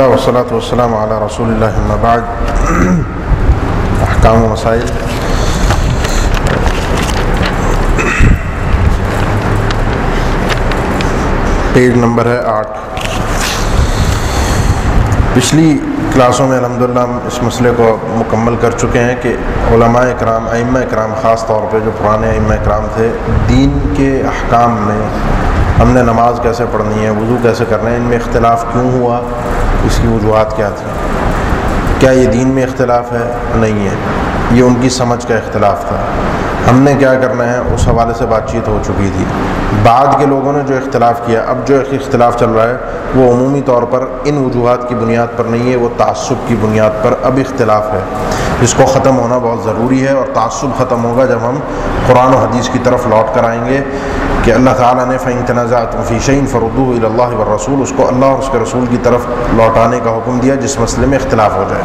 وسلاۃ والسلام علیہ رسول اللہ بعد. احکام و مسائل پیج نمبر ہے آٹھ. پچھلی کلاسوں میں الحمدللہ ہم اس مسئلے کو مکمل کر چکے ہیں کہ علماء اکرام، ائمہ اکرام، خاص طور پہ جو پرانے ائمہ اکرام تھے، دین کے احکام میں ہم نے نماز کیسے پڑھنی ہے، وضو کیسے کرنا ہے، ان میں اختلاف کیوں ہوا؟ اس کی وجوہات کیا تھیں؟ کیا یہ دین میں اختلاف ہے؟ نہیں ہے۔ یہ ان کی سمجھ کا اختلاف تھا۔ ہم نے کیا کرنا ہے؟ اس حوالے سے بات چیت ہو چکی تھی۔ بعد کے لوگوں نے جو اختلاف کیا، اب جو اختلاف چل رہا ہے، وہ عمومی طور پر ان وجوہات کی بنیاد پر نہیں ہے، وہ تعصب کی بنیاد پر اب اختلاف ہے۔ جس کو ختم ہونا بہت ضروری ہے اور تعصب ختم ہوگا جب ہم قرآن و حدیث کی طرف لوٹ کر آئیں گے۔ کہ اللہ تعالیٰ نے فعین تنازعات فیشین فرودو اللہ و رسول اس کو اللہ اور اس کے رسول کی طرف لوٹانے کا حکم دیا، جس مسئلے میں اختلاف ہو جائے۔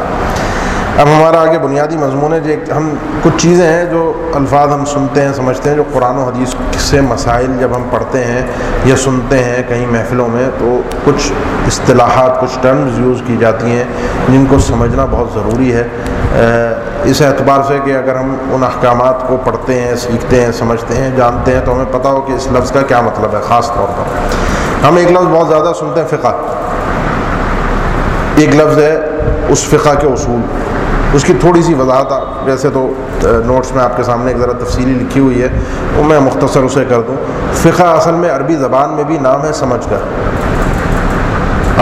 اب ہمارا آگے بنیادی مضمون ہے جو ہم کچھ چیزیں ہیں جو الفاظ ہم سنتے ہیں، سمجھتے ہیں، جو قرآن و حدیث سے مسائل جب ہم پڑھتے ہیں یا سنتے ہیں کہیں محفلوں میں، تو کچھ اصطلاحات، کچھ ٹرمز یوز کی جاتی ہیں جن کو سمجھنا بہت ضروری ہے۔ اس اعتبار سے کہ اگر ہم ان احکامات کو پڑھتے ہیں، سیکھتے ہیں، سمجھتے ہیں، جانتے ہیں، تو ہمیں پتہ ہو کہ اس لفظ کا کیا مطلب ہے، خاص طور پر۔ ہم ایک لفظ بہت زیادہ سنتے ہیں، فقہ۔ ایک لفظ ہے اس فقہ کے اصول۔ اس کی تھوڑی سی وضاحت ویسے تو نوٹس میں آپ کے سامنے ایک ذرا تفصیلی لکھی ہوئی ہے وہ میں مختصر اسے کر دوں۔ فقہ اصل میں عربی زبان میں بھی نام ہے، سمجھ کر۔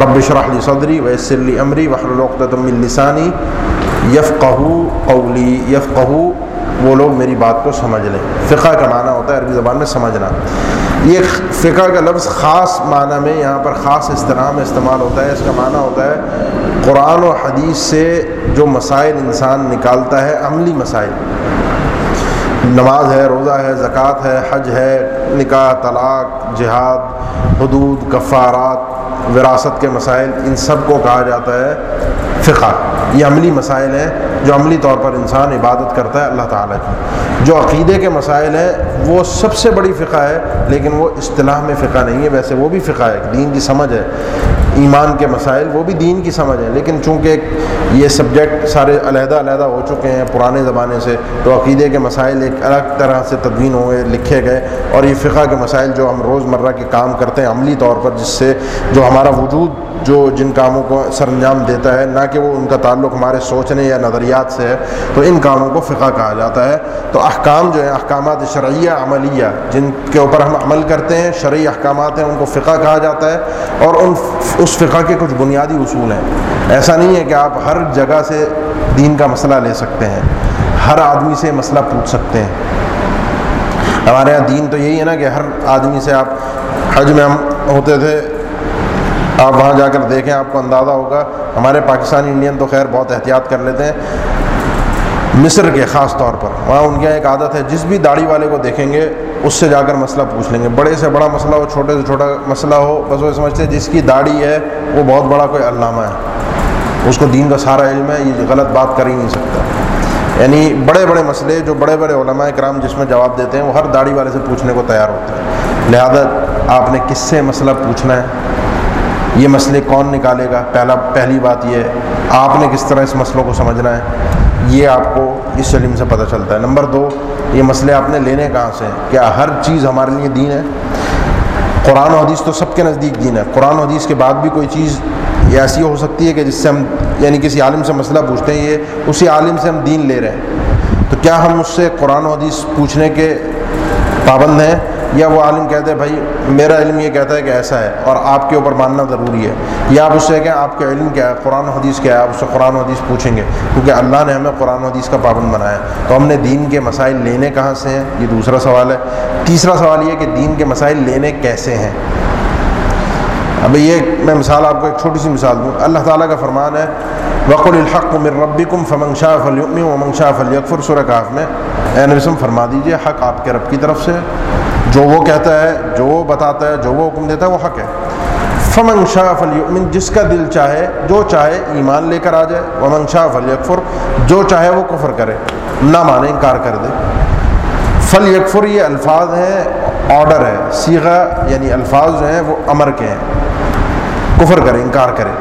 رب شرح لی صدری ویسر لی امری من لسانی یفقہ قولی یفقہ وہ لوگ میری بات کو سمجھ لیں۔ فقہ کا معنی ہوتا ہے عربی زبان میں سمجھنا۔ یہ فقہ کا لفظ خاص معنی میں یہاں پر خاص اصطلاح میں استعمال ہوتا ہے۔ اس کا معنی ہوتا ہے قرآن و حدیث سے جو مسائل انسان نکالتا ہے، عملی مسائل۔ نماز ہے، روزہ ہے، زکوٰۃ ہے، حج ہے، نکاح، طلاق، جہاد، حدود، کفارات وراثت کے مسائل، ان سب کو کہا جاتا ہے فقہ۔ یہ عملی مسائل ہیں جو عملی طور پر انسان عبادت کرتا ہے اللہ تعالیٰ کی۔ جو عقیدے کے مسائل ہیں، وہ سب سے بڑی فقہ ہے، لیکن وہ اصطلاح میں فقہ نہیں ہے، ویسے وہ بھی فقہ ہے۔ دین کی سمجھ ہے۔ ایمان کے مسائل، وہ بھی دین کی سمجھ ہے لیکن چونکہ یہ سبجیکٹ سارے علیحدہ علیحدہ ہو چکے ہیں پرانے زمانے سے، تو عقیدے کے مسائل ایک الگ طرح سے تدوین ہوئے، لکھے گئے۔ اور یہ فقہ کے مسائل جو ہم روز مرہ کے کام کرتے ہیں عملی طور پر، جس سے جو ہمارا وجود جو جن کاموں کو سر انجام دیتا ہے، نہ کہ وہ ان کا تعلق ہمارے سوچنے یا نظریات سے ہے، تو ان کاموں کو فقہ کہا جاتا ہے۔ تو احکام جو ہیں، احکامات شرعیہ عملیہ، جن کے اوپر ہم عمل کرتے ہیں، شرعی احکامات ہیں، ان کو فقہ کہا جاتا ہے۔ اور ان اس فقہ کے کچھ بنیادی اصول ہیں۔ ایسا نہیں ہے کہ آپ ہر جگہ سے دین کا مسئلہ لے سکتے ہیں، ہر آدمی سے مسئلہ پوچھ سکتے ہیں۔ ہمارے یہاں دین تو یہی ہے نا کہ ہر آدمی سے آپ، حج میں ہم ہوتے تھے آپ وہاں جا کر دیکھیں، آپ کو اندازہ ہوگا، ہمارے پاکستانی انڈین تو خیر بہت احتیاط کر لیتے ہیں۔ مصر کے خاص طور پر، وہاں ان کی ایک عادت ہے، جس بھی داڑھی والے کو دیکھیں گے، اس سے جا کر مسئلہ پوچھ لیں گے۔ بڑے سے بڑا مسئلہ ہو، چھوٹے سے چھوٹا مسئلہ ہو، بس وہ سمجھتے ہیں، جس کی داڑھی ہے، وہ بہت بڑا کوئی علامہ ہے۔ اس کو دین کا سارا علم ہے، یہ غلط بات کر ہی نہیں سکتا۔ یعنی بڑے بڑے مسئلے جو بڑے بڑے علماء کرام جس میں جواب دیتے ہیں، وہ ہر داڑھی والے سے پوچھنے کو تیار ہوتے ہیں۔ لہٰذا آپ نے کس سے مسئلہ پوچھنا ہے؟ یہ مسئلے کون نکالے گا؟ پہلا پہلی بات یہ ہے، آپ نے کس طرح اس مسئلوں کو سمجھنا ہے؟ یہ آپ کو اس علم سے پتہ چلتا ہے۔ نمبر دو، یہ مسئلے آپ نے لینے کہاں سے ہیں؟ کیا ہر چیز ہمارے لیے دین ہے۔ قرآن و حدیث تو سب کے نزدیک دین ہے۔ قرآن و حدیث کے بعد بھی کوئی چیز ایسی ہو سکتی ہے کہ جس سے ہم یعنی کسی عالم سے مسئلہ پوچھتے ہیں، یہ اسی عالم سے ہم دین لے رہے ہیں۔ تو کیا ہم اس سے قرآن و حدیث پوچھنے کے پابند ہیں؟ یا وہ عالم کہتے ہیں، بھائی، میرا علم یہ کہتا ہے کہ ایسا ہے اور آپ کے اوپر ماننا ضروری ہے۔ یا آپ اس سے کہیں، آپ کا علم کیا ہے؟ قرآن و حدیث کیا ہے؟ آپ اس سے قرآن و حدیث پوچھیں گے۔ کیونکہ اللہ نے ہمیں قرآن و حدیث کا پابند بنایا تو ہم نے دین کے مسائل لینے کہاں سے ہیں؟ یہ دوسرا سوال ہے۔ تیسرا سوال یہ کہ دین کے مسائل لینے کیسے ہیں؟ اب یہ میں مثال آپ کو ایک چھوٹی سی مثال دوں۔ اللہ تعالیٰ کا فرمان ہے، وقل الحق من ربکم فمن شاء فلیؤمن ومن شاء فلیکفر سورہ کاف میں۔ اے نبی فرما دیجیے، حق آپ کے رب کی طرف سے۔ جو وہ کہتا ہے، جو وہ بتاتا ہے، جو وہ حکم دیتا ہے، وہ حق ہے۔ فمن شاہ فلیؤمن جس کا دل چاہے، جو چاہے ایمان لے کر آ جائے۔ ومن شاہ فلیکفر جو چاہے وہ کفر کرے۔ نہ مانے، انکار کر دے۔ فل یکفر یہ الفاظ ہیں آڈر ہے۔ سیغا یعنی الفاظ جو ہیں، وہ امر کے ہیں۔ کفر کرے، انکار کرے۔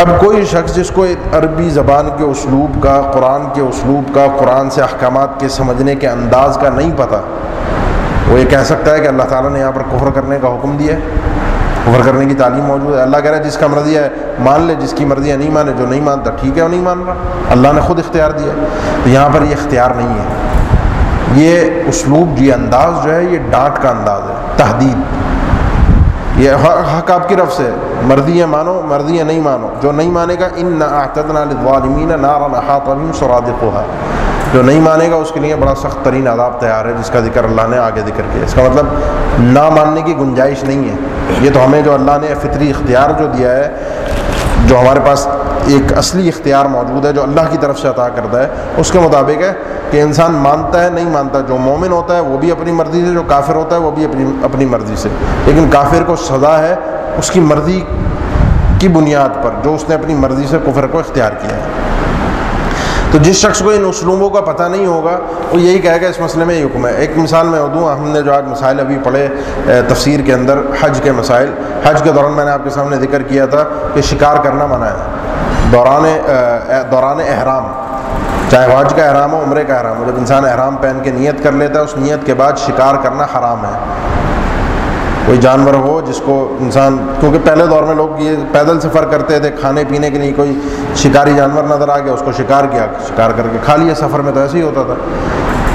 اب کوئی شخص جس کو عربی زبان کے اسلوب کا، قرآن کے اسلوب کا، قرآن سے احکامات کے سمجھنے کے انداز کا نہیں پتہ وہ یہ کہہ سکتا ہے کہ اللہ تعالیٰ نے یہاں پر کفر کرنے کا حکم دیا ہے، کفر کرنے کی تعلیم موجود ہے۔ اللہ کہہ رہا ہے، جس کا مرضی ہے مان لے، جس کی مرضی ہے نہیں مانے، جو نہیں مانتا، ٹھیک ہے، وہ نہیں مان رہا۔ اللہ نے خود اختیار دیا تو یہاں پر یہ اختیار نہیں ہے۔ یہ اسلوب یہ انداز جو ہے، یہ ڈانٹ کا انداز ہے تحدید یہ حق آپ کی رف سے مرضی ہے مانو، مرضی ہے نہیں مانو۔ جو نہیں مانے گا ان نہ نارا سراد جو نہیں مانے گا اس کے لیے بڑا سخت ترین عذاب تیار ہے جس کا ذکر اللہ نے آگے ذکر کیا اس کا مطلب نہ ماننے کی گنجائش نہیں ہے۔ یہ تو ہمیں جو اللہ نے فطری اختیار جو دیا ہے، جو ہمارے پاس ایک اصلی اختیار موجود ہے، جو اللہ کی طرف سے عطا کرتا ہے، اس کے مطابق ہے کہ انسان مانتا ہے، نہیں مانتا، جو مومن ہوتا ہے، وہ بھی اپنی مرضی سے، جو کافر ہوتا ہے، وہ بھی اپنی اپنی مرضی سے۔ لیکن کافر کو سزا ہے اس کی مرضی کی بنیاد پر، جو اس نے اپنی مرضی سے کفر کو اختیار کیا ہے۔ تو جس شخص کو ان اسلوبوں کا پتہ نہیں ہوگا، وہ یہی کہے گا اس مسئلے میں یہ حکم ہے۔ ایک مثال میں دوں ہم نے جو آج مسائل ابھی پڑھے تفسیر کے اندر حج کے مسائل۔ حج کے دوران میں نے آپ کے سامنے ذکر کیا تھا کہ شکار کرنا منع ہے۔ دوران دوران احرام۔ چاہے حج کا احرام ہو، عمرے کا احرام ہو، جب انسان احرام پہن کے نیت کر لیتا ہے، اس نیت کے بعد شکار کرنا حرام ہے۔ کوئی جانور ہو جس کو انسان، کیونکہ پہلے دور میں لوگ یہ پیدل سفر کرتے تھے، کھانے پینے کے لیے کوئی شکاری جانور نظر آ گیا، اس کو شکار کیا، شکار کر کے کھا لیا، سفر میں تو ایسے ہی ہوتا تھا۔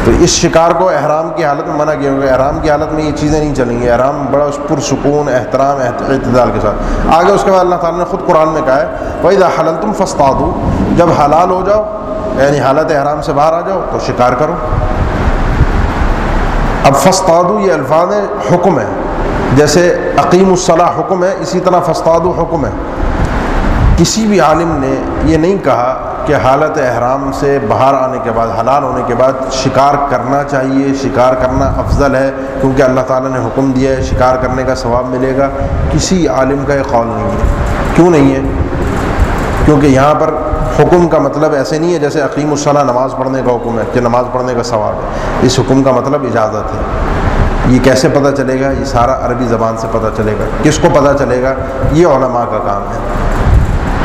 تو اس شکار کو احرام کی حالت میں منع کیا کیونکہ احرام کی حالت میں یہ چیزیں نہیں چلیں گی۔ احرام بڑا اس پرسکون، احترام اعتدال کے ساتھ۔ آگے اس کے بعد اللہ تعالیٰ نے خود قرآن میں کہا ہے بھائی دا حلل تم فستا دو جب حلال ہو جاؤ یعنی حالت احرام سے باہر آ جاؤ، تو شکار کرو۔ اب فستادو یہ الفاظ حکم ہے۔ جیسے عقیم الصلاح حکم ہے، اسی طرح فستاد حکم ہے۔ کسی بھی عالم نے یہ نہیں کہا کہ حالت احرام سے باہر آنے کے بعد، حلال ہونے کے بعد شکار کرنا چاہیے، شکار کرنا افضل ہے، کیونکہ اللہ تعالیٰ نے حکم دیا ہے، شکار کرنے کا ثواب ملے گا۔ کسی عالم کا یہ قول نہیں ہے۔ کیوں نہیں ہے؟ کیونکہ یہاں پر حکم کا مطلب ایسے نہیں ہے جیسے عقیم الصلاح نماز پڑھنے کا حکم ہے، کہ نماز پڑھنے کا ثواب ہے۔ اس حکم کا مطلب اجازت ہے۔ یہ کیسے پتہ چلے گا؟ یہ سارا عربی زبان سے پتہ چلے گا۔ کس کو پتہ چلے گا؟ یہ علماء کا کام ہے۔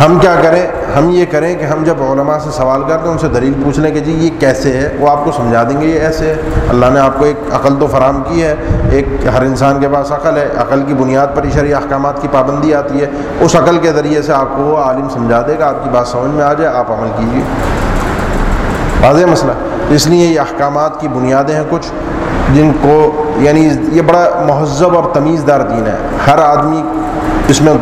ہم کیا کریں؟ ہم یہ کریں کہ ہم جب علماء سے سوال کرتے ہیں، ان سے دلیل پوچھ لیں کہ جی یہ کیسے ہے؟ وہ آپ کو سمجھا دیں گے، یہ ایسے ہے۔ اللہ نے آپ کو ایک عقل تو فراہم کی ہے۔ ایک ہر انسان کے پاس عقل ہے۔ عقل کی بنیاد پر شرعی احکامات کی پابندی آتی ہے۔ اس عقل کے ذریعے سے آپ کو وہ عالم سمجھا دے گا۔ آپ کی بات سمجھ میں آ جائے، آپ عمل کیجیے۔ واضح مسئلہ۔ اس لیے یہ احکامات کی بنیادیں ہیں کچھ۔ جن کو یعنی یہ بڑا مہذب اور تمیز دار دین ہے۔ ہر آدمی اس میں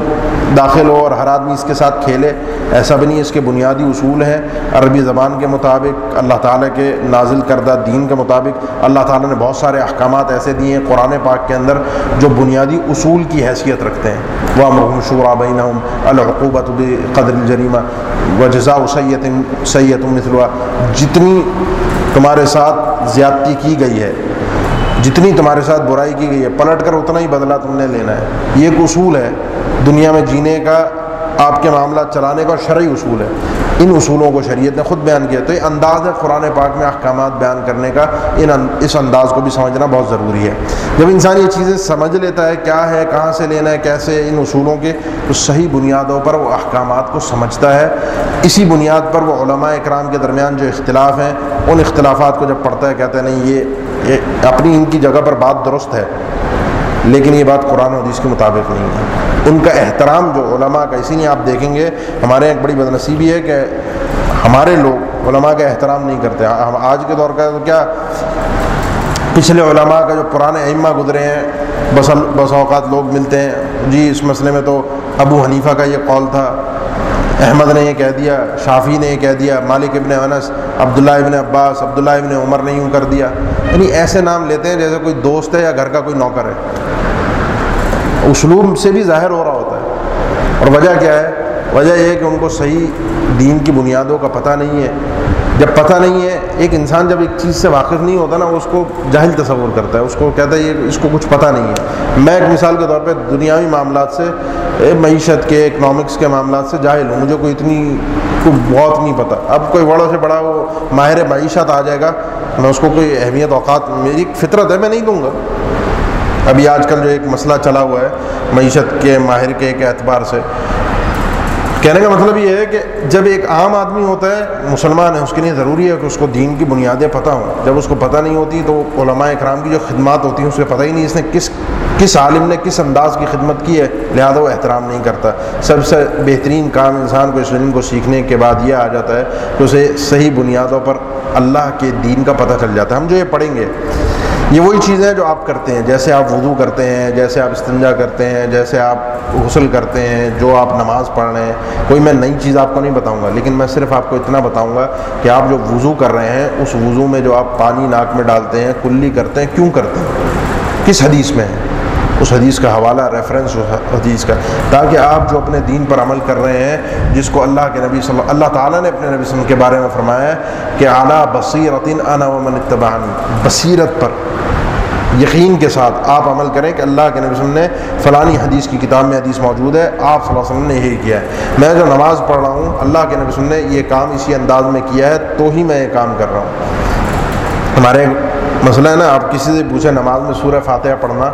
داخل ہو اور ہر آدمی اس کے ساتھ کھیلے، ایسا بھی نہیں اس کے بنیادی اصول ہیں۔ عربی زبان کے مطابق، اللہ تعالیٰ کے نازل کردہ دین کے مطابق اللہ تعالیٰ نے بہت سارے احکامات ایسے دیے ہیں قرآن پاک کے اندر جو بنیادی اصول کی حیثیت رکھتے ہیں۔ وہ مرحم شعرا بین الحقوبۃ قدر الجریمہ و جزا سید سید مثلا جتنی تمہارے ساتھ زیادتی کی گئی ہے جتنی تمہارے ساتھ برائی کی گئی ہے، پلٹ کر اتنا ہی بدلہ تم نے لینا ہے۔ یہ ایک اصول ہے دنیا میں جینے کا آپ کے معاملات چلانے کا شرعی اصول ہے۔ ان اصولوں کو شریعت نے خود بیان کیا۔ تو یہ انداز ہے قرآن پاک میں احکامات بیان کرنے کا۔ ان اس انداز کو بھی سمجھنا بہت ضروری ہے۔ جب انسان یہ چیزیں سمجھ لیتا ہے کیا ہے، کہاں سے لینا ہے، کیسے ان اصولوں کے، تو صحیح بنیادوں پر وہ احکامات کو سمجھتا ہے۔ اسی بنیاد پر وہ علماء اکرام کے درمیان جو اختلاف ہیں، ان اختلافات کو جب پڑھتا ہے، کہتا ہے نہیں یہ اپنی ان کی جگہ پر بات درست ہے۔ لیکن یہ بات قرآن و حدیث کے مطابق نہیں ہے۔ ان کا احترام جو علماء کا، اسی لیے آپ دیکھیں گے، ہمارے ایک بڑی بدنصیبی ہے کہ ہمارے لوگ علماء کا احترام نہیں کرتے۔ ہم آج کے دور کا تو کیا؟ پچھلے علماء کا جو پرانے ائمہ گزرے ہیں، بس بس اوقات لوگ ملتے ہیں۔ جی اس مسئلے میں تو ابو حنیفہ کا یہ قول تھا۔ احمد نے یہ کہہ دیا شافی نے یہ کہہ دیا، مالک ابن انس، عبداللہ ابن عباس، عبداللہ ابن عمر نے یوں کر دیا۔ یعنی ایسے نام لیتے ہیں جیسے کوئی دوست ہے یا گھر کا کوئی نوکر ہے۔ اسلوب سے بھی ظاہر ہو رہا ہوتا ہے۔ اور وجہ کیا ہے؟ وجہ یہ ہے کہ ان کو صحیح دین کی بنیادوں کا پتہ نہیں ہے۔ جب پتہ نہیں ہے، ایک انسان جب ایک چیز سے واقف نہیں ہوتا نا، وہ اس کو جاہل تصور کرتا ہے۔ اس کو کہتا ہے، یہ اس کو کچھ پتہ نہیں ہے۔ میں ایک مثال کے طور پہ دنیاوی معاملات سے معیشت کے اکنامکس کے معاملات سے جاہل ہوں۔ مجھے کوئی اتنی کو بہت نہیں پتہ۔ اب کوئی بڑوں سے بڑا وہ ماہر معیشت آ جائے گا، میں اس کو کوئی اہمیت، اوقات، میری فطرت ہے، میں نہیں دوں گا۔ ابھی آج کل جو ایک مسئلہ چلا ہوا ہے، معیشت کے ماہر کے ایک اعتبار سے۔ کہنے کا مطلب یہ ہے کہ جب ایک عام آدمی ہوتا ہے، مسلمان ہے، اس کے لیے ضروری ہے کہ اس کو دین کی بنیادیں پتہ ہوں۔ جب اس کو پتہ نہیں ہوتی تو علماء اکرام کی جو خدمات ہوتی ہیں اسے پتہ ہی نہیں اس نے کس کس عالم نے کس انداز کی خدمت کی ہے۔ لہذا وہ احترام نہیں کرتا۔ سب سے بہترین کام انسان کو اس علم کو سیکھنے کے بعد یہ آ جاتا ہے کہ اسے صحیح بنیادوں پر اللہ کے دین کا پتہ چل جاتا ہے۔ ہم جو یہ پڑھیں گے یہ وہی چیزیں ہیں جو آپ کرتے ہیں، جیسے آپ وضو کرتے ہیں، جیسے آپ استنجا کرتے ہیں، جیسے آپ غسل کرتے ہیں، جو آپ نماز پڑھ رہے ہیں، کوئی میں نئی چیز آپ کو نہیں بتاؤں گا، لیکن میں صرف آپ کو اتنا بتاؤں گا کہ آپ جو وضو کر رہے ہیں، اس وضو میں جو آپ پانی ناک میں ڈالتے ہیں، کلی کرتے ہیں، کیوں کرتے ہیں؟ کس حدیث میں ہے؟ اس حدیث کا حوالہ ریفرنس حدیث کا، تاکہ آپ جو اپنے دین پر عمل کر رہے ہیں، جس کو اللہ کے نبی صلی اللہ تعالیٰ نے اپنے نبی وسلم کے بارے میں فرمایا ہے کہ اعلیٰ بصیرت انا ومن اتبعنی بصیرت پر، یقین کے ساتھ آپ عمل کریں کہ اللہ کے نبی وسلم نے فلانی حدیث کی کتاب میں حدیث موجود ہے، آپ صلی اللہ علیہ وسلم نے یہی کیا ہے۔ میں جو نماز پڑھ رہا ہوں، اللہ کے نبی وسلم نے یہ کام اسی انداز میں کیا ہے، تو ہی میں یہ کام کر رہا ہوں۔ ہمارے مسئلہ ہے نا، آپ کسی سے پوچھیں، نماز میں سورہ فاتحہ پڑھنا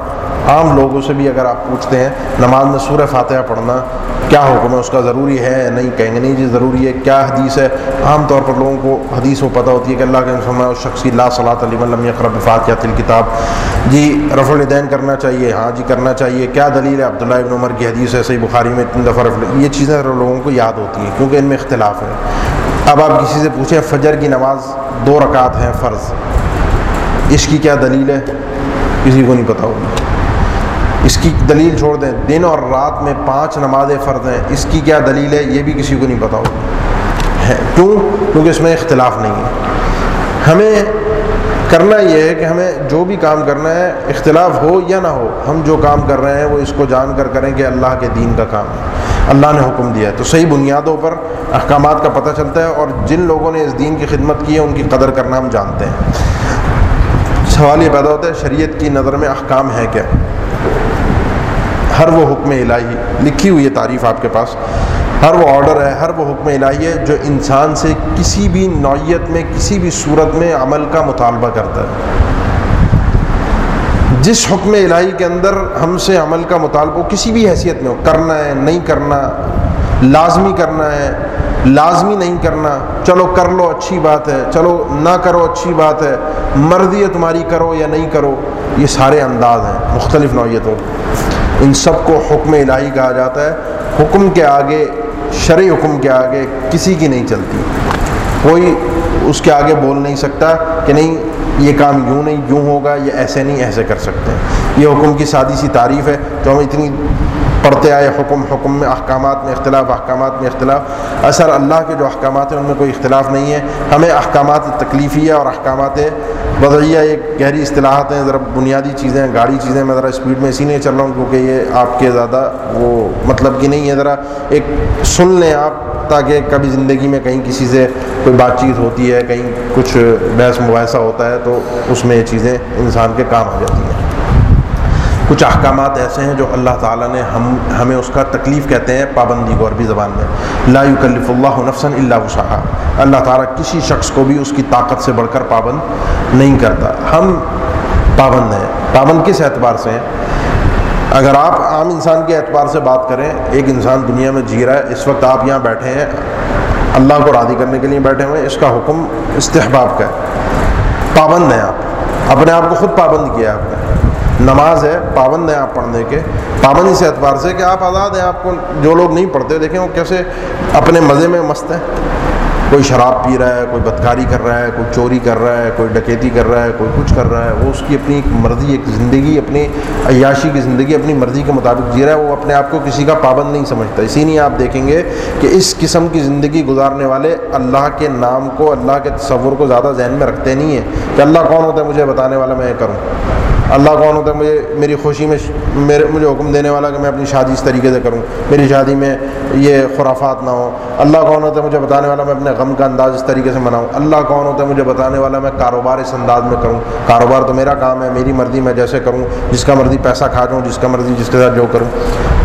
عام لوگوں سے بھی اگر آپ پوچھتے ہیں، نماز میں سورہ فاتحہ پڑھنا کیا حکم ہے؟ اس کا ضروری ہے نہیں؟ کہیں گے نہیں جی ضروری ہے، کیا حدیث ہے؟ عام طور پر لوگوں کو حدیث وہ پتہ ہوتی ہے کہ اللہ کے فرمایا، اس شخصی اللہ صلاح علی علم اقرب فاتحہ تل کتاب جی رف الدین کرنا چاہیے ہاں جی کرنا چاہیے۔ کیا دلیل ہے؟ عبداللہ ابن عمر کی حدیث ہے، صحیح بخاری میں اتنی دفعہ رف یہ چیزیں لوگوں کو یاد ہوتی ہیں، کیونکہ ان میں اختلاف ہے۔ اب آپ کسی سے پوچھیں، فجر کی نماز دو رکعت ہیں، فرض۔ اس کی کیا دلیل ہے؟ کسی کو نہیں پتہ ہوگی اس کی دلیل چھوڑ دیں۔ دن اور رات میں پانچ نماز فرض ہیں۔ اس کی کیا دلیل ہے؟ یہ بھی کسی کو نہیں پتہ ہوگی کیوں؟ کیونکہ اس میں اختلاف نہیں ہے۔ ہمیں کرنا یہ ہے کہ ہمیں جو بھی کام کرنا ہے، اختلاف ہو یا نہ ہو، ہم جو کام کر رہے ہیں، وہ اس کو جان کر کریں کہ اللہ کے دین کا کام ہے۔ اللہ نے حکم دیا ہے۔ تو صحیح بنیادوں پر احکامات کا پتہ چلتا ہے اور جن لوگوں نے اس دین کی خدمت کی ہے، ان کی قدر کرنا ہم جانتے ہیں۔ سوال یہ پیدا ہوتا ہے، شریعت کی نظر میں احکام ہے کیا؟ ہر وہ حکم الہی، لکھی ہوئی ہے تعریف آپ کے پاس، ہر وہ آرڈر ہے، ہر وہ حکم الہی ہے جو انسان سے کسی بھی نوعیت میں، کسی بھی صورت میں عمل کا مطالبہ کرتا ہے۔ جس حکم الہی کے اندر ہم سے عمل کا مطالبہ کسی بھی حیثیت میں ہو، کرنا ہے، نہیں کرنا، لازمی کرنا ہے لازمی نہیں کرنا۔ چلو کر لو، اچھی بات ہے۔ چلو نہ کرو، اچھی بات ہے۔ مرضی ہے، تمہاری کرو یا نہیں کرو، یہ سارے انداز ہیں، مختلف نوعیتوں۔ ان سب کو حکم الہی کہا جاتا ہے۔ حکم کے آگے شرع حکم کے آگے کسی کی نہیں چلتی۔ کوئی اس کے آگے بول نہیں سکتا کہ نہیں، یہ کام یوں نہیں، یوں ہوگا، یہ ایسے نہیں، ایسے کر سکتے یہ حکم کی سادی سی تعریف ہے۔ جو ہم اتنی پڑھتے آئے، حکم حکم میں، احکامات میں اختلاف، احکامات میں اختلاف۔ اثر اللہ کے جو احکامات ہیں، ان میں کوئی اختلاف نہیں ہے۔ ہمیں احکامات تکلیفیہ اور احکامات بدعیہ ایک گہری اصطلاحات ہیں، ذرا بنیادی چیزیں، گاڑی چیزیں، میں ذرا اسپیڈ میں اسی لیے چل رہا ہوں کیونکہ یہ آپ کے زیادہ وہ مطلب کی نہیں ہے۔ ذرا ایک سن لیں آپ تاکہ کبھی زندگی میں کہیں کسی سے کوئی بات چیت ہوتی ہے، کہیں کچھ بحث مباحثہ ہوتا ہے، تو اس میں یہ چیزیں انسان کے کام آ جاتی ہیں۔ کچھ احکامات ایسے ہیں جو اللہ تعالیٰ نے ہم ہمیں اس کا تکلیف کہتے ہیں پابندی کو عربی زبان میں۔ لا یکلف اللہ نفسا اللہ وسعہ اللہ تعالیٰ کسی شخص کو بھی اس کی طاقت سے بڑھ کر پابند نہیں کرتا۔ ہم پابند ہیں۔ پابند کس اعتبار سے ہیں؟ اگر آپ عام انسان کے اعتبار سے بات کریں، ایک انسان دنیا میں جی رہا ہے، اس وقت آپ یہاں بیٹھے ہیں، اللہ کو راضی کرنے کے لیے بیٹھے ہوئے ہیں، اس کا حکم استحباب کا ہے۔ پابند ہیں آپ۔ اپنے آپ کو خود پابند کیا ہے آپ نے۔ نماز ہے، پابند ہیں آپ پڑھنے کے۔ پابندی سے اعتبار سے کہ آپ آزاد ہیں، آپ کو جو لوگ نہیں پڑھتے، دیکھیں وہ کیسے اپنے مزے میں مست ہیں۔ کوئی شراب پی رہا ہے، کوئی بدکاری کر رہا ہے، کوئی چوری کر رہا ہے، کوئی ڈکیتی کر رہا ہے، کوئی کچھ کر رہا ہے۔ وہ اس کی اپنی ایک مرضی، ایک زندگی، اپنی عیاشی کی زندگی، اپنی مرضی کے مطابق جی رہا ہے۔ وہ اپنے آپ کو کسی کا پابند نہیں سمجھتا۔ اسی لیے آپ دیکھیں گے کہ اس قسم کی زندگی گزارنے والے اللہ کے نام کو، اللہ کے تصور کو زیادہ ذہن میں رکھتے نہیں ہیں کہ اللہ کون ہوتا ہے، مجھے بتانے والا میں یہ کروں۔ اللہ کون ہوتا ہے، مجھے، میری خوشی میں میرے، مجھے حکم دینے والا کہ میں اپنی شادی اس طریقے سے کروں، میری شادی میں یہ خرافات نہ ہوں۔ اللہ کون ہوتا ہے، مجھے بتانے والا میں اپنے غم کا انداز اس طریقے سے مناؤں۔ اللہ کون ہوتا ہے، مجھے بتانے والا میں کاروبار اس انداز میں کروں۔ کاروبار تو میرا کام ہے، میری مرضی میں جیسے کروں، جس کا مرضی پیسہ کھا جاؤں، جس کا مرضی جس کے ساتھ جو کروں۔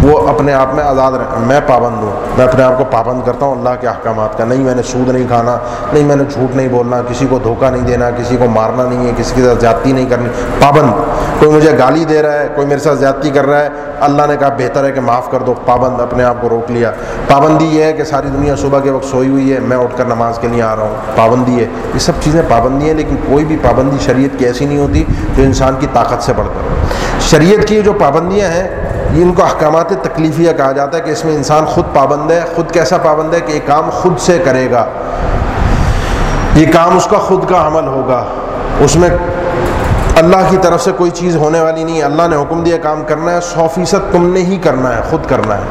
وہ اپنے آپ میں آزاد رہے میں پابند ہوں۔ میں اپنے آپ کو پابند کرتا ہوں، اللہ کے احکامات کا۔ نہیں میں نے سود نہیں کھانا، نہیں میں نے جھوٹ نہیں بولنا، کسی کو دھوکہ نہیں دینا، کسی کو مارنا نہیں ہے، کسی کے ساتھ زیادتی نہیں کرنی۔ پابند۔ کوئی مجھے گالی دے رہا ہے، کوئی میرے ساتھ زیادتی کر رہا ہے، اللہ نے کہا بہتر ہے کہ معاف کر دو۔ پابند اپنے آپ کو روک لیا۔ پابندی یہ ہے کہ ساری دنیا صبح کے وقت سوئی ہوئی ہے، میں اٹھ کر نماز کے لیے آ رہا ہوں۔ پابندی ہے۔ یہ سب چیزیں پابندی ہیں، لیکن کوئی بھی پابندی شریعت کی ایسی نہیں ہوتی جو انسان کی طاقت سے بڑھ کر شریعت کی جو پابندیاں ہیں یہ ان کو احکامات تکلیفیہ کہا جاتا ہے کہ اس میں انسان خود پابند ہے، خود کیسا پابند ہے کہ یہ کام خود سے کرے گا۔ یہ کام اس کا خود کا عمل ہوگا۔ اس میں اللہ کی طرف سے کوئی چیز ہونے والی نہیں اللہ نے حکم دیا کام کرنا ہے، سو فیصد تم نے ہی کرنا ہے، خود کرنا ہے۔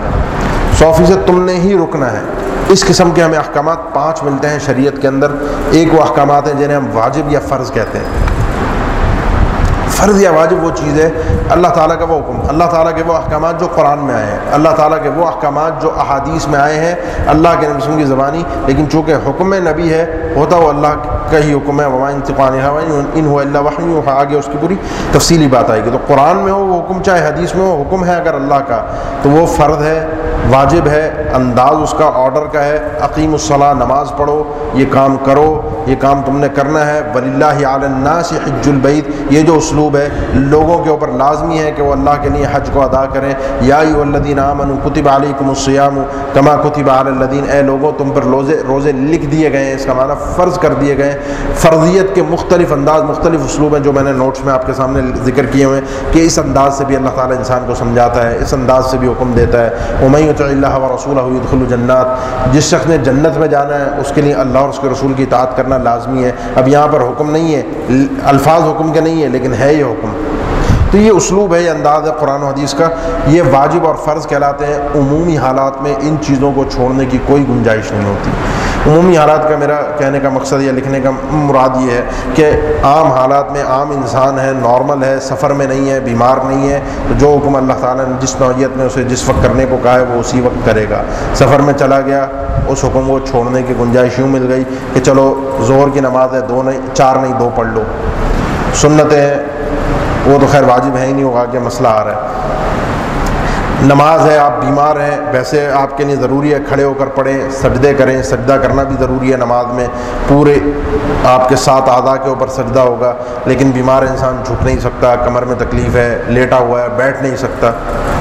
سو فیصد تم نے ہی رکنا ہے۔ اس قسم کے ہمیں احکامات پانچ ملتے ہیں شریعت کے اندر۔ ایک وہ احکامات ہیں جنہیں ہم واجب یا فرض کہتے ہیں۔ فرض یا واجب وہ چیز ہے، اللہ تعالیٰ کا وہ حکم، اللہ تعالیٰ کے وہ احکامات جو قرآن میں آئے ہیں، اللہ تعالیٰ کے وہ احکامات جو احادیث میں آئے ہیں، اللہ کے نبی کی زبانی، لیکن چونکہ حکم نبی ہے، ہوتا وہ اللہ کا ہی حکم ہے، وما انتقان ان ہو اللہ وحی آگے اس کی پوری تفصیلی بات آئے گی۔ تو قرآن میں ہو وہ حکم، چاہے حدیث میں ہو، حکم ہے اگر اللہ کا، تو وہ فرد ہے واجب ہے، انداز اس کا، آرڈر کا ہے عقیم الصلاح نماز پڑھو، یہ کام کرو، یہ کام تم نے کرنا ہے ولی اللہ علیہ سے حج البعید یہ جو اسلوب ہے، لوگوں کے اوپر لازمی ہے کہ وہ اللہ کے لیے حج کو ادا کریں۔ یا الدین امن کتب علیکم السیام کما کتب الدین اے لوگوں، تم پر روزے روزے لکھ دیے گئے ہیں، اس کا معنی فرض کر دیے گئے ہیں۔ فرضیت کے مختلف انداز، مختلف اسلوب ہیں جو میں نے نوٹس میں آپ کے سامنے ذکر کیے ہوئے ہیں کہ اس انداز سے بھی اللہ تعالیٰ انسان کو سمجھاتا ہے، اس انداز سے بھی حکم دیتا ہے۔ اللہ و رسول خل جنات۔ جس شخص نے جنت میں جانا ہے، اس کے لیے اللہ اور اس کے رسول کی اطاعت کرنا لازمی ہے۔ اب یہاں پر حکم نہیں ہے، الفاظ حکم کے نہیں ہے، لیکن ہے یہ حکم۔ تو یہ اسلوب ہے، یہ انداز ہے قرآن و حدیث کا۔ یہ واجب اور فرض کہلاتے ہیں، عمومی حالات میں ان چیزوں کو چھوڑنے کی کوئی گنجائش نہیں ہوتی۔ عمومی حالات کا میرا کہنے کا مقصد یا لکھنے کا مراد یہ ہے کہ عام حالات میں عام انسان ہے، نارمل ہے، سفر میں نہیں ہے، بیمار نہیں ہے تو جو حکم اللہ تعالیٰ نے جس نوعیت میں اسے جس وقت کرنے کو کہا ہے وہ اسی وقت کرے گا۔ سفر میں چلا گیا، اس حکم کو چھوڑنے کی گنجائش یوں مل گئی کہ چلو زور کی نماز ہے، دو نہیں، چار نہیں، دو پڑھ لو۔ سنتیں وہ تو خیر واجب ہے ہی نہیں ہوگا کہ مسئلہ آ رہا ہے۔ نماز ہے، آپ بیمار ہیں، ویسے آپ کے لیے ضروری ہے کھڑے ہو کر پڑھیں، سجدے کریں، سجدہ کرنا بھی ضروری ہے نماز میں۔ پورے آپ کے ساتھ اعضاء کے اوپر سجدہ ہوگا، لیکن بیمار انسان جھک نہیں سکتا، کمر میں تکلیف ہے، لیٹا ہوا ہے، بیٹھ نہیں سکتا۔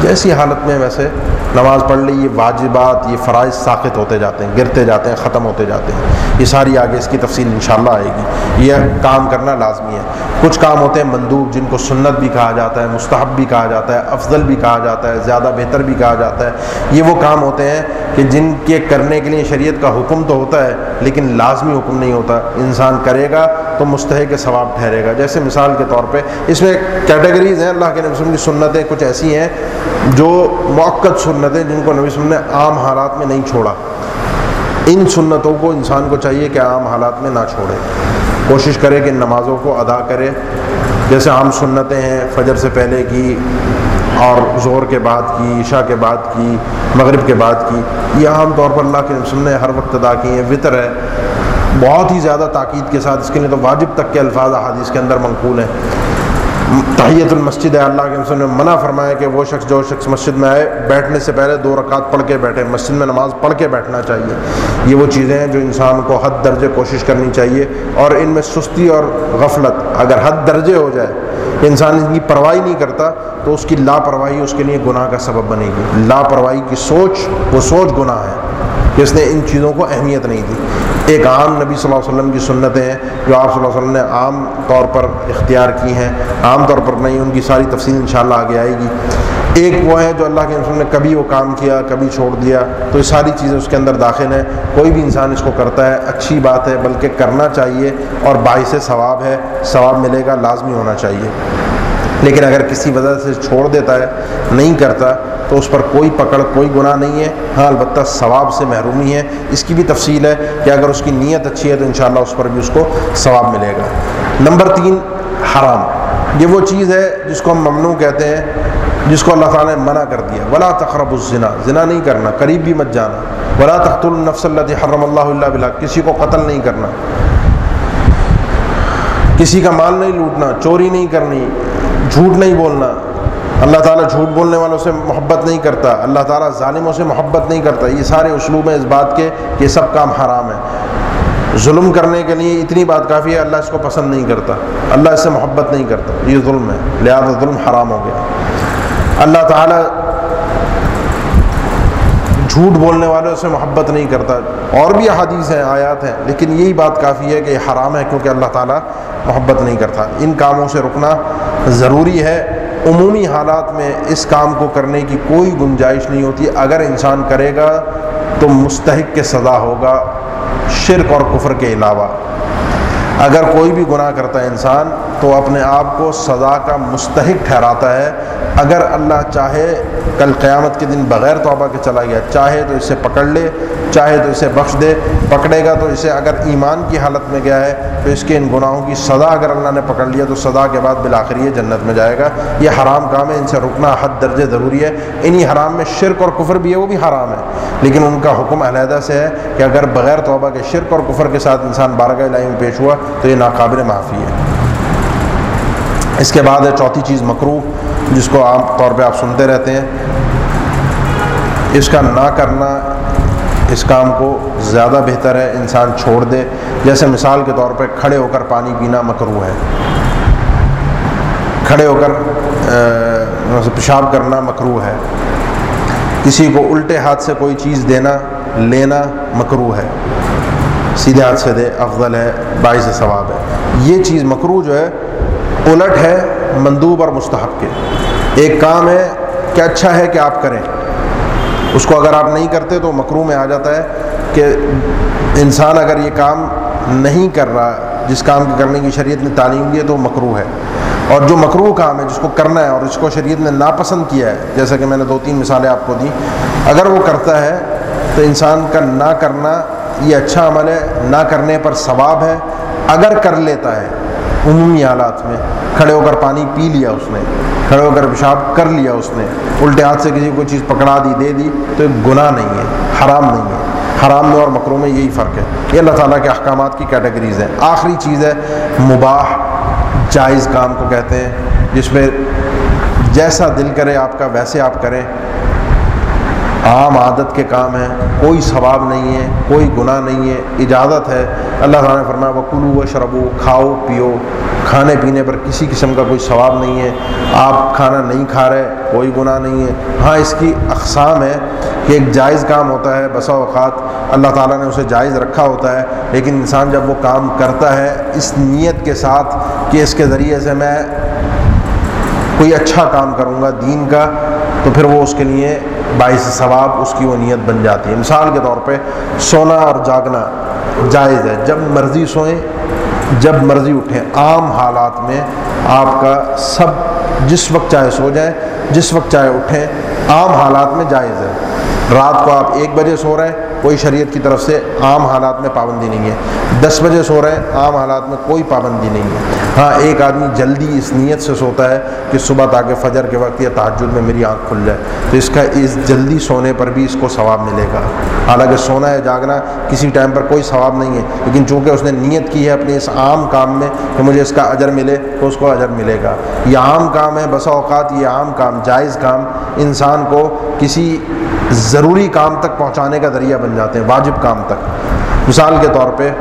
جیسی حالت میں ویسے نماز پڑھ لی، یہ واجبات، یہ فرائض ساخت ہوتے جاتے ہیں، گرتے جاتے ہیں، ختم ہوتے جاتے ہیں۔ یہ ساری آگے اس کی تفصیل انشاءاللہ آئے گی۔ یہ کام کرنا لازمی ہے۔ کچھ کام ہوتے ہیں مندوب، جن کو سنت بھی کہا جاتا ہے، مستحب بھی کہا جاتا ہے، افضل بھی کہا جاتا ہے، زیادہ بہتر بھی کہا جاتا ہے۔ یہ وہ کام ہوتے ہیں کہ جن کے کرنے کے لیے شریعت کا حکم تو ہوتا ہے، لیکن لازمی حکم نہیں ہوتا۔ انسان کرے گا تو مستحق ثواب ٹھہرے گا۔ جیسے مثال کے طور پہ، اس میں کیٹیگریز ہیں۔ اللہ کے نبی وسلم کی سنتیں کچھ ایسی ہیں جو موقع سنتیں جن کو نبی وسلم نے عام حالات میں نہیں چھوڑا۔ ان سنتوں کو انسان کو چاہیے کہ عام حالات میں نہ چھوڑے۔ کوشش کرے کہ نمازوں کو ادا کرے۔ جیسے عام سنتیں ہیں، فجر سے پہلے کی اور زور کے بعد کی، عشاء کے بعد کی، مغرب کے بعد کی، یہ عام طور پر اللہ کے رسول نے ہر وقت ادا کی ہیں۔ وطر ہے۔ بہت ہی زیادہ تاکید کے ساتھ اس کے لیے تو واجب تک کے الفاظ احادیث کے اندر منقول ہیں۔ تحیت المسجد ہے، اللہ کے وسلم نے منع فرمایا کہ وہ شخص جو شخص مسجد میں آئے، بیٹھنے سے پہلے دو رکعت پڑھ کے بیٹھے۔ مسجد میں نماز پڑھ کے بیٹھنا چاہیے۔ یہ وہ چیزیں ہیں جو انسان کو حد درجے کوشش کرنی چاہیے اور ان میں سستی اور غفلت اگر حد درجے ہو جائے، انسان ان کی پرواہی نہیں کرتا تو اس کی لاپرواہی اس کے لیے گناہ کا سبب بنے گی۔ لاپرواہی کی سوچ، وہ سوچ گناہ ہے۔ جس نے ان چیزوں کو اہمیت نہیں دی۔ ایک عام نبی صلی اللہ علیہ وسلم کی سنتیں ہیں جو آپ صلی اللہ علیہ وسلم نے عام طور پر اختیار کی ہیں۔ عام طور پر نہیں، ان کی ساری تفصیل انشاءاللہ آگے آئے گی۔ ایک وہ ہے جو اللہ کے رسول نے کبھی وہ کام کیا، کبھی چھوڑ دیا، تو یہ ساری چیزیں اس کے اندر داخل ہیں۔ کوئی بھی انسان اس کو کرتا ہے، اچھی بات ہے، بلکہ کرنا چاہیے اور باعث ثواب ہے، ثواب ملے گا، لازمی ہونا چاہیے۔ لیکن اگر کسی وجہ سے چھوڑ دیتا ہے، نہیں کرتا تو اس پر کوئی پکڑ، کوئی گناہ نہیں ہے۔ ہاں البتہ ثواب سے محرومی ہے۔ اس کی بھی تفصیل ہے کہ اگر اس کی نیت اچھی ہے تو انشاءاللہ اس پر بھی اس کو ثواب ملے گا۔ نمبر تین، حرام۔ یہ وہ چیز ہے جس کو ہم ممنوع کہتے ہیں، جس کو اللہ تعالیٰ نے منع کر دیا۔ ولا تقرب الزنا۔ زنا نہیں کرنا، قریب بھی مت جانا۔ ولا تخت النفس اللہ حرم اللہ اللہ بلا کسی کو قتل نہیں کرنا۔ کسی کا مال نہیں لوٹنا، چوری نہیں کرنی، جھوٹ نہیں بولنا۔ اللہ تعالیٰ جھوٹ بولنے والوں سے محبت نہیں کرتا، اللہ تعالیٰ ظالموں سے محبت نہیں کرتا۔ یہ سارے اسلوب ہیں اس بات کے کہ یہ سب کام حرام ہے ظلم کرنے کے لیے اتنی بات کافی ہے، اللہ اس کو پسند نہیں کرتا۔ اللہ اس سے محبت نہیں کرتا۔ یہ ظلم ہے، لہٰذا ظلم حرام ہو گیا۔ اللہ تعالیٰ جھوٹ بولنے والوں سے محبت نہیں کرتا۔ اور بھی احادیث ہیں، آیات ہیں، لیکن یہی بات کافی ہے کہ یہ حرام ہے کیونکہ اللہ تعالیٰ محبت نہیں کرتا۔ ان کاموں سے رکنا ضروری ہے۔ عمومی حالات میں اس کام کو کرنے کی کوئی گنجائش نہیں ہوتی۔ اگر انسان کرے گا تو مستحق کے سزا ہوگا، شرک اور کفر کے علاوہ۔ اگر کوئی بھی گناہ کرتا ہے انسان تو اپنے آپ کو سزا کا مستحق ٹھہراتا ہے۔ اگر اللہ چاہے کل قیامت کے دن بغیر توبہ کے چلا گیا، چاہے تو اسے پکڑ لے، چاہے تو اسے بخش دے، پکڑے گا تو اسے اگر ایمان کی حالت میں گیا ہے، تو اس کے ان گناہوں کی سزا اگر اللہ نے پکڑ لیا تو سزا کے بعد بالآخر یہ جنت میں جائے گا۔ یہ حرام کام ہے، ان سے رکنا حد درجے ضروری ہے۔ انہی حرام میں شرک اور کفر بھی ہے، وہ بھی حرام ہے۔ لیکن ان کا حکم علیحدہ سے ہے کہ اگر بغیر توبہ کے شرک اور کفر کے ساتھ انسان بارگاہ الہی میں پیش ہوا تو یہ ناقابل معافی ہے۔ اس کے بعد ہے چوتھی چیز مکرو جس کو عام طور پہ آپ سنتے رہتے ہیں۔ اس کا نہ کرنا، اس کام کو زیادہ بہتر ہے، انسان چھوڑ دے۔ جیسے مثال کے طور پہ کھڑے ہو کر پانی پینا مکرو ہے۔ کھڑے ہو کر مطلب پیشاب کرنا مکرو ہے۔ کسی کو الٹے ہاتھ سے کوئی چیز دینا، لینا مکرو ہے۔ سیدھے ہاتھ سے دے، افضل ہے، باعث ثواب ہے۔ یہ چیز مکرو جو ہے الٹ ہے مندوب اور مستحب کے۔ ایک کام ہے کہ اچھا ہے کہ آپ کریں۔ اس کو اگر آپ نہیں کرتے تو مکرو میں آ جاتا ہے کہ انسان اگر یہ کام نہیں کر رہا، جس کام کے کرنے کی شریعت نے تعلیم دی ہے، تو مکرو ہے۔ اور جو مکرو کام ہے، جس کو کرنا ہے اور اس کو شریعت نے ناپسند کیا ہے، جیسا کہ میں نے دو تین مثالیں آپ کو دی اگر وہ کرتا ہے تو انسان کا نہ کرنا یہ اچھا عمل ہے، نہ کرنے پر ثواب ہے۔ اگر کر لیتا ہے عمومی حالات میں کھڑے ہو کر پانی پی لیا اس نے، کھڑے ہو کر پیشاب کر لیا اس نے۔ الٹے ہاتھ سے کسی کو چیز پکڑا دی، دے دی، تو ایک گناہ نہیں ہے، حرام نہیں ہے۔ حرام میں اور مکروں میں یہی فرق ہے۔ یہ اللہ تعالیٰ کے احکامات کی کیٹیگریز ہیں۔ آخری چیز ہے مباح، جائز کام کو کہتے ہیں، جس میں جیسا دل کرے آپ کا، ویسے آپ کریں۔ عام عادت کے کام ہیں، کوئی ثواب نہیں ہے، کوئی گناہ نہیں ہے، اجازت ہے۔ اللہ تعالیٰ نے فرمایا وہ کلو و شربو کھاؤ، پیو۔ کھانے پینے پر کسی قسم کا کوئی ثواب نہیں ہے۔ آپ کھانا نہیں کھا رہے، کوئی گناہ نہیں ہے۔ ہاں اس کی اقسام ہے کہ ایک جائز کام ہوتا ہے، بسا اوقات اللہ تعالیٰ نے اسے جائز رکھا ہوتا ہے، لیکن انسان جب وہ کام کرتا ہے اس نیت کے ساتھ کہ اس کے ذریعے سے میں کوئی اچھا کام کروں گا، دین کا، تو پھر وہ اس کے لیے باعث ثواب اس کی وہ نیت بن جاتی ہے۔ مثال کے طور پہ سونا اور جاگنا جائز ہے۔ جب مرضی سوئیں، جب مرضی اٹھیں، عام حالات میں آپ کا سب جس وقت چاہے سو جائیں، جس وقت چاہے اٹھیں، عام حالات میں جائز ہے۔ رات کو آپ ایک بجے سو رہے ہیں، کوئی شریعت کی طرف سے عام حالات میں پابندی نہیں ہے۔ دس بجے سو رہے ہیں، عام حالات میں کوئی پابندی نہیں ہے۔ ہاں ایک آدمی جلدی اس نیت سے سوتا ہے کہ صبح تاکہ فجر کے وقت یا تعجد میں میری آنکھ کھل جائے۔ تو اس کا اس جلدی سونے پر بھی اس کو ثواب ملے گا۔ حالانکہ سونا ہے جاگنا کسی ٹائم پر کوئی ثواب نہیں ہے، لیکن چونکہ اس نے نیت کی ہے اپنے اس عام کام میں کہ مجھے اس کا اجر ملے، تو اس کو اجر ملے گا۔ یہ عام کام ہے، بسا اوقات یہ عام کام، جائز کام۔ انسان کو کسی ضروری کام تک پہنچانے کا ذریعہ بن جاتے ہیں، واجب کام تک۔ مثال کے طور پہ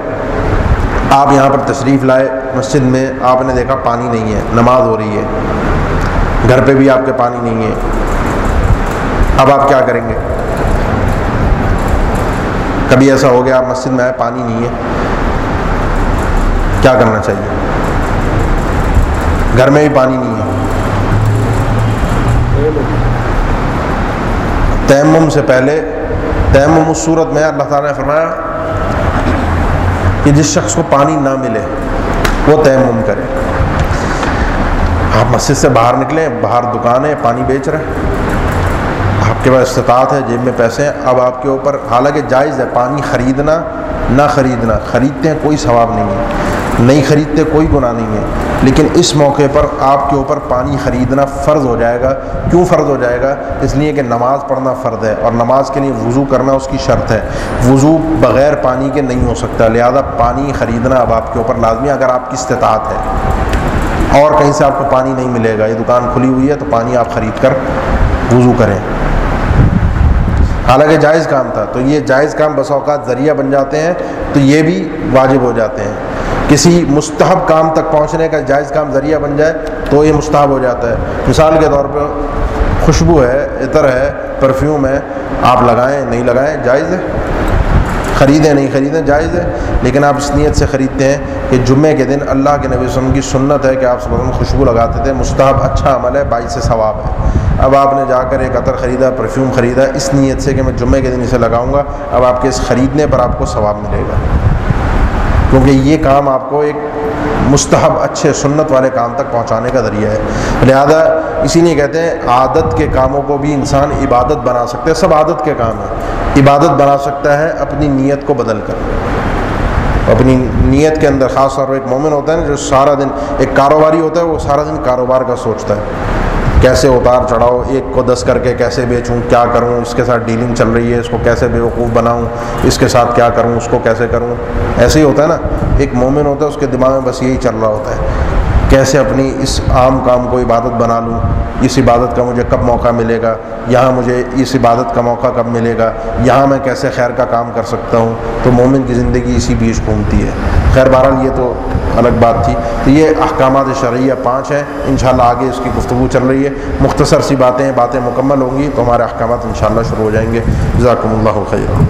آپ یہاں پر تشریف لائے، مسجد میں آپ نے دیکھا پانی نہیں ہے، نماز ہو رہی ہے۔ گھر پہ بھی آپ کے پانی نہیں ہے۔ اب آپ کیا کریں گے؟ کبھی ایسا ہو گیا آپ مسجد میں آئے، پانی نہیں ہے۔ کیا کرنا چاہیے؟ گھر میں بھی پانی نہیں ہے۔ تیمم سے پہلے، تیمم اس صورت میں اللہ تعالیٰ نے فرمایا کہ جس شخص کو پانی نہ ملے، وہ تیمم کرے۔ آپ مسجد سے باہر نکلیں، باہر دکان ہے، پانی بیچ رہے ہیں۔ آپ کے پاس استطاعت ہے، جیب میں پیسے ہیں۔ اب آپ کے اوپر حالانکہ جائز ہے، پانی خریدنا، نہ خریدنا، خریدتے ہیں، کوئی ثواب نہیں ہے۔ نہیں خریدتے کوئی گناہ نہیں ہے۔ لیکن اس موقع پر آپ کے اوپر پانی خریدنا فرض ہو جائے گا۔ کیوں فرض ہو جائے گا؟ اس لیے کہ نماز پڑھنا فرض ہے اور نماز کے لیے وضو کرنا اس کی شرط ہے۔ وضو بغیر پانی کے نہیں ہو سکتا، لہذا پانی خریدنا اب آپ کے اوپر لازمی اگر آپ کی استطاعت ہے۔ اور کہیں سے آپ کو پانی نہیں ملے گا، یہ دکان کھلی ہوئی ہے تو پانی آپ خرید کر وضو کریں۔ حالانکہ جائز کام تھا، تو یہ جائز کام بس اوقات ذریعہ بن جاتے ہیں تو یہ بھی واجب ہو جاتے ہیں۔ کسی مستحب کام تک پہنچنے کا جائز کام ذریعہ بن جائے تو یہ مستحب ہو جاتا ہے۔ مثال کے طور پہ خوشبو ہے، عطر ہے پرفیوم ہے، آپ لگائیں، نہیں لگائیں، جائز ہے۔ خریدیں، نہیں خریدیں، جائز ہے۔ لیکن آپ اس نیت سے خریدتے ہیں کہ جمعے کے دن اللہ کے نبی وسلم کی سنت ہے کہ آپ سب خوشبو لگاتے تھے، مستحب اچھا عمل ہے، باعث سے ثواب ہے۔ اب آپ نے جا کر ایک عطر خریدا پرفیوم خریدا، اس نیت سے کہ میں جمعے کے دن اسے لگاؤں گا، اب آپ کے اس خریدنے پر آپ کو ثواب ملے گا۔ کیونکہ یہ کام آپ کو ایک مستحب اچھے سنت والے کام تک پہنچانے کا ذریعہ ہے۔ لہذا اسی لیے کہتے ہیں عادت کے کاموں کو بھی انسان عبادت بنا سکتے ہیں سب عادت کے کام ہیں۔ عبادت بنا سکتا ہے اپنی نیت کو بدل کر۔ اپنی نیت کے اندر خاص طور پر ایک مومن ہوتا ہے نا، جو سارا دن ایک کاروباری ہوتا ہے، وہ سارا دن کاروبار کا سوچتا ہے۔ کیسے اتار چڑھاؤ، ایک کو دس کر کے کیسے بیچوں، کیا کروں، اس کے ساتھ ڈیلنگ چل رہی ہے، اس کو کیسے بیوقوف بناؤں، اس کے ساتھ کیا کروں، اس کو کیسے کروں؟ ایسے ہی ہوتا ہے نا، ایک مومن ہوتا ہے، اس کے دماغ میں بس یہی چل رہا ہوتا ہے۔ کیسے اپنی اس عام کام کو عبادت بنا لوں؟ اس عبادت کا مجھے کب موقع ملے گا؟ یہاں مجھے اس عبادت کا موقع کب ملے گا؟ یہاں میں کیسے خیر کا کام کر سکتا ہوں؟ تو مومن کی زندگی اسی بیچ گھومتی ہے۔ خیر بہرحال یہ تو الگ بات تھی۔ تو یہ احکامات شرعیہ پانچ ہیں۔ انشاءاللہ آگے اس کی گفتگو چل رہی ہے۔ مختصر سی باتیں باتیں مکمل ہوں گی تو ہمارے احکامات انشاءاللہ شروع ہو جائیں گے۔ جزاکم اللہ خیر